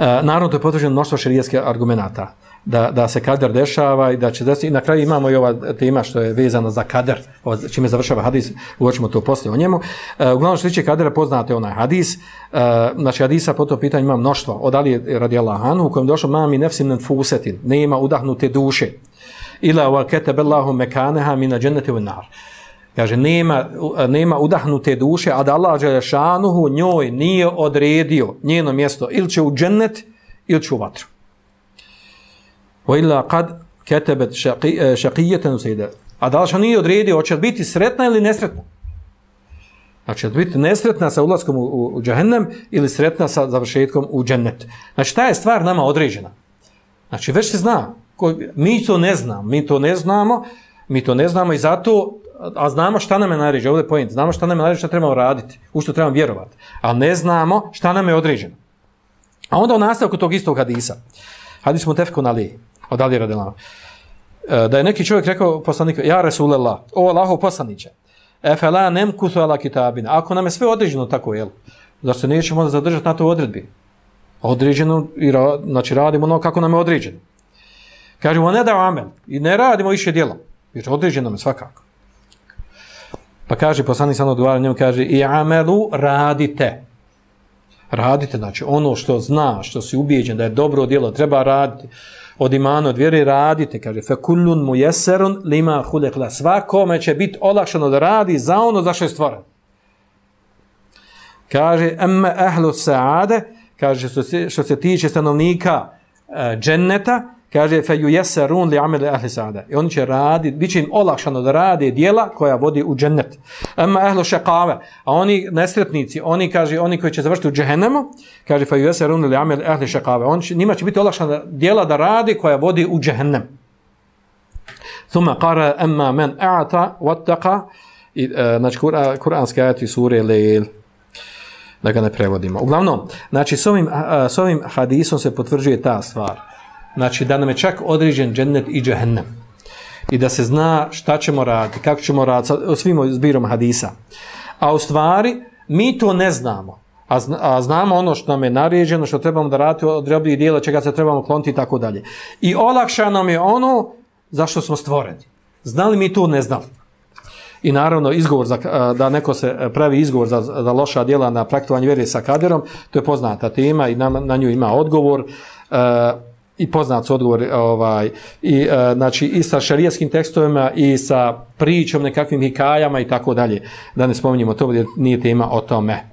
E, naravno, to je potvrđeno mnoštvo širijeske argumenata da, da se kader dešava i da će desiti. I na kraju imamo i ova tema što je vezana za kader, čime završava hadis, uočimo to poslije o njemu. E, uglavnom što tiče kadera, poznate onaj hadis, e, znači hadisa po to pitanje ima mnoštvo, od Ali radi Allahanu, u kojem došlo mami nefsim fusetin, nema udahnute duše, ila wa ketabellahu mekaneha mina džennete u nar. Kaže, nema, nema udahnute duše, a da Allah Đelešanuhu njoj nije odredio njeno mjesto, ili će u džennet, ili će u vatru. Wa illa kad katabat eh, shaqiyatan sayda. A da li nije odredio hoće biti sretna ili nesretna? Znači, da biti nesretna sa ulaskom u, u, u džahennem ili sretna sa završetkom u džennet. Znači, ta je stvar nama određena. Znači, već se zna. Ko, mi to ne znamo. Mi to ne znamo. Mi to ne znamo i zato, a znamo šta nam je naređeno. Ovdje je pojent. Znamo šta nam je naređeno, šta trebamo raditi. U što trebamo vjerovati. Ali ne znamo šta nam je određeno. A onda u nastavku tog istog hadisa. Hadis mu tefku na li, od Ali Radelama. E, da je neki čovjek rekao poslaniku, ja Resulallah, o Allahov poslaniće, efe la nem kutu ala kitabina, ako nam je sve određeno tako, jel, zar se nećemo zadržati na to odredbi? Određeno, i ra, znači radimo ono kako nam je određeno. Kažemo, ne da amel, i ne radimo više djela, jer određeno nam je svakako. Pa kaže, poslanik sam odgovara njemu, kaže, i amelu radite. Radite, znači ono što zna, što si ubijeđen da je dobro djelo, treba raditi od imana, od vjere radite, kaže, fe kullun mu jeserun lima hulekla. Svakome će biti olakšano da radi za ono za što je stvoren. Kaže, emme ehlu saade, kaže, što se, što se tiče stanovnika uh, dženneta, kaže fe ju yasrun li amali ahli sada. i oni će radi biće im olakšano da rade djela koja vodi u džennet. Amma ahlu shaqawa a oni nesretnici oni kaže oni koji će završiti u džehennemu kaže fe ju yasrun li amali ahli shaqawa On će, njima će biti olakšano djela da radi koja vodi u džehennem. Thumma qara amma man a'ta wattaqa. I uh, znači kuranski ajet iz sure Lejl. Da ga ne prevodimo. Uglavnom, znači s ovim, s ovim hadisom se potvrđuje ta stvar znači da nam je čak određen džennet i džehennem. I da se zna šta ćemo raditi, kako ćemo raditi sa svim zbirom hadisa. A u stvari, mi to ne znamo. A, zna, a znamo ono što nam je naređeno, što trebamo da raditi od robih dijela, čega se trebamo kloniti i tako dalje. I olakša nam je ono zašto smo stvoreni. Znali mi to ne znali. I naravno, izgovor za, da neko se pravi izgovor za, za loša djela na praktovanje vjere sa kaderom, to je poznata tema i na, na nju ima odgovor. Uh, i poznat su odgovor ovaj i e, znači i sa šerijskim tekstovima i sa pričom nekakvim hikajama i tako dalje da ne spominjemo to jer nije tema o tome.